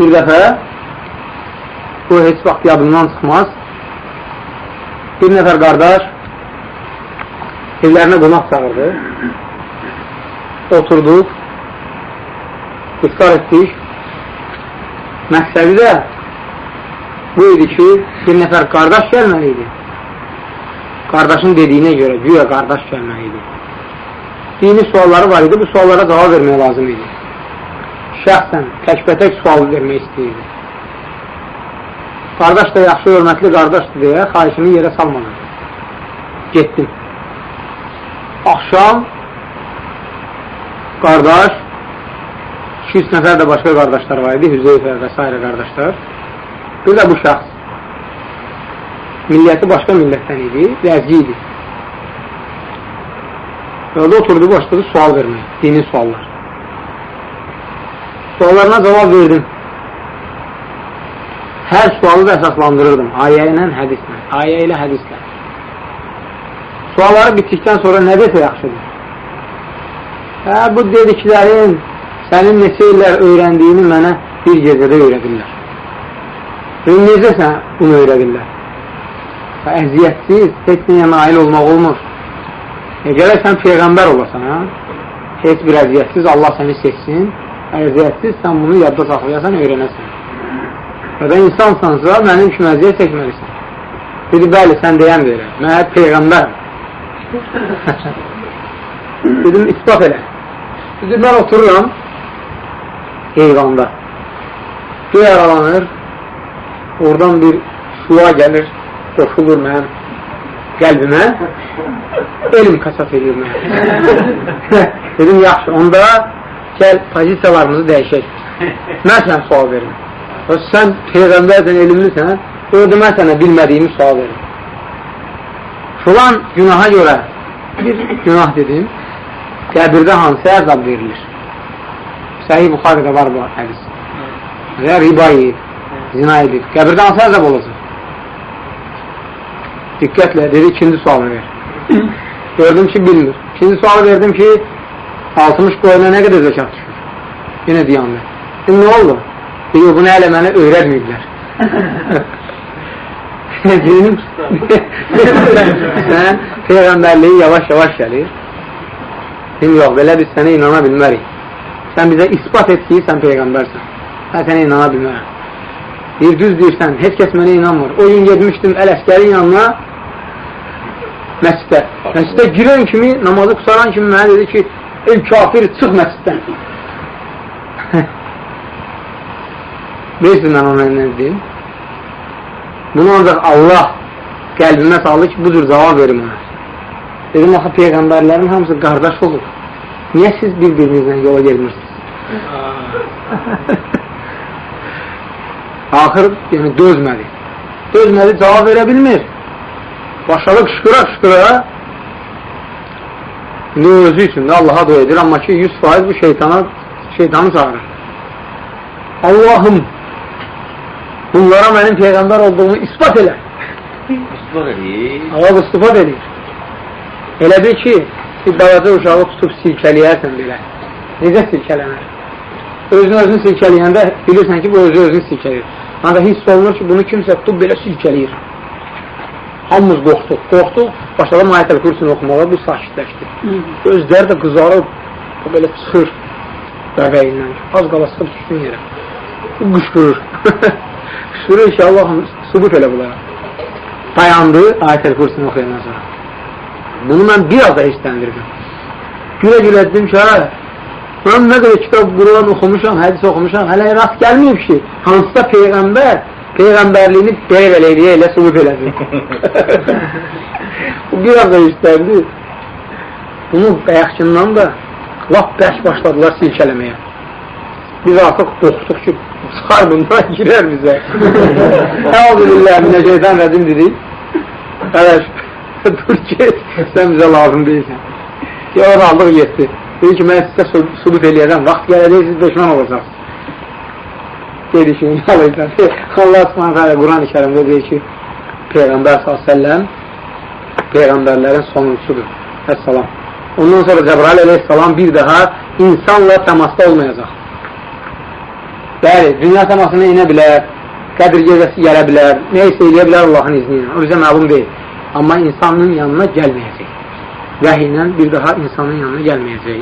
bir dəfə bu heç vaxt yadından çıxmaz. Bir nəfər qardaş evlərinə qonaq çağırdı. Oturduq, iftar etdik. Məqsədi də bu idi ki, bir nəfər qardaş gəlməli idi. Qardaşın dediyinə görə, güya qardaş gəlməli idi. Dini sualları var idi, bu suallara cavab vermək lazım idi. Şəxsən, təkbətək sual vermək istəyirdi. Qardaş da yaxşı, hörmətli qardaşdır deyə xahişini yerə salmadı. Getdim. Axşam qardaş 200 nəfər də başqa qardaşlar var idi, Hüzeyfə və s. qardaşlar. Bir də bu şəxs. Milləti başqa millətdən idi, vəzgi idi. Orada oturdu, başladı sual vermək, dini suallar. Suallarına cavab verdim. Hər sualı da əsaslandırırdım. Ayə ilə, hədislə. Ayə ilə, hədislə. Sualları bitdikdən sonra nə desə yaxşıdır? Hə, bu dediklərin sənin neçə illər öyrəndiyini mənə bir gecədə öyrədirlər. Və necə sən bunu öyrədirlər? Və əziyyətsiz, heç nəyə nail olmaq olmur. E, gələk sən Peyğəmbər olasan, hə? Heç bir əziyyətsiz Allah səni seçsin, əziyyətsiz sən bunu yadda saxlayasan, öyrənəsən. Və da insansansa, mənim kimi əziyyət çəkməlisən. Dedi, bəli, sən deyən elə. Mən hep Peyğəmbərəm. Dedim, ispat elə. Dedi, mən otururam heyvanda. Göy aralanır, oradan bir şua gəlir, qoşulur mənim qəlbimə, elm kasat edir mənə. Dedim, yaxşı, onda gəl pozisiyalarımızı dəyişək. Mən sən sual verim. Sən Peyğəmbərsən, elmlisən, orada mən sənə bilmədiyimi sual verim. Filan günaha görə bir günah dedim, qəbirdə hansı əzab verilir? Səhih Buxarıda var bu hədis. Və riba yiyib, zina edib. Qəbirdə hansı əzab olacaq? Diqqətlə, dedi, ikinci sualını ver. Gördüm ki, bilmir. İkinci sualı verdim ki, 60 qoyuna nə qədər zəkat düşür? Yenə diyanlı. Dedim, nə oldu? Deyir, bunu hələ mənə öyrətməyiblər. Dedim, sən Peyğəmbərliyi yavaş-yavaş gəlir. Dedim, yox, belə biz sənə inana bilmərik. Sən bizə ispat et ki, sən Peyğəmbərsən. Mən sənə inana bilmərəm. Deyir, düz deyirsən, heç kəs mənə inanmır. O gün gedmişdim əl-əskərin yanına, məscidə. Məscidə girən kimi, namazı qusaran kimi mənə dedi ki, ey kafir, çıx məsciddən. Bilirsiniz mən ona nə dedim? Bunu ancaq Allah qəlbimə saldı ki, bu cür cavab verim ona. Dedim, axı Peyğəmbərlərin hamısı qardaş olur. Niyə siz bir-birinizlə yola gelmirsiniz? Axır, yəni dözmədi. Dözmədi, cavab verə bilmir. Başladı qışqıra qışqıra İndi özü üçün də Allaha dua edir, amma ki 100% bu şeytana, şeytanı çağırır. Allahım bunlara mənim Peyğəmbər olduğumu ispat elə. İspat edir. Allah istifad edir. Elə bil ki, bir balaca uşağı tutub silkələyərsən belə. Necə silkələnər? Özünü özünü silkələyəndə bilirsən ki, bu özü özünü silkələyir. Ancaq hiss olunur ki, bunu kimsə tutub belə silkələyir. Hamımız qorxduq, qorxduq, başladı Mayətəl Kürsünü oxumağa, bu sakitləşdi. Gözləri də qızarıb, o belə çıxır bəbəyindən. Az qala sıxıb düşsün yerə. Bu qışqırır. qışqırır Allahım, subut elə bunlara. Dayandı Ayətəl Kürsünü oxuyandan sonra. Bunu mən biraz da hissəndirdim. Gülə-gülə dedim ki, hə, mən nə qədər kitab, Quran oxumuşam, hədis oxumuşam, hələ rast gəlməyib ki, hansısa Peyğəmbər Peyğəmbərliyini belə eləyə elə subut elədi. Bu biraz da istərdi. Bunu qayaqçından da lap bəş başladılar silkələməyə. Biz artıq qorxduq ki, çıxar bundan girər bizə. Əvazı billah, minə şeytan rəzim dedik. Ələş, dur ki, sən bizə lazım deyilsən. Yavaş aldıq getdi. Dedi ki, mən sizə subut eləyəcəm, vaxt gələcək, siz peşman olacaqsınız gelişini alırsan. Allah subhanahu Quran-ı kərimdə deyir ki, Peyğəmbər s.ə.v Peyğəmbərlərin sonuncusudur. Əssalam. Ondan sonra Cəbrail əleyhissalam bir daha insanla təmasda olmayacaq. Bəli, dünya səmasına inə bilər, qədir gecəsi gələ bilər, nə isə eləyə bilər Allahın izni ilə. O bizə məlum deyil. Amma insanın yanına gəlməyəcək. Vəhy ilə bir daha insanın yanına gəlməyəcək.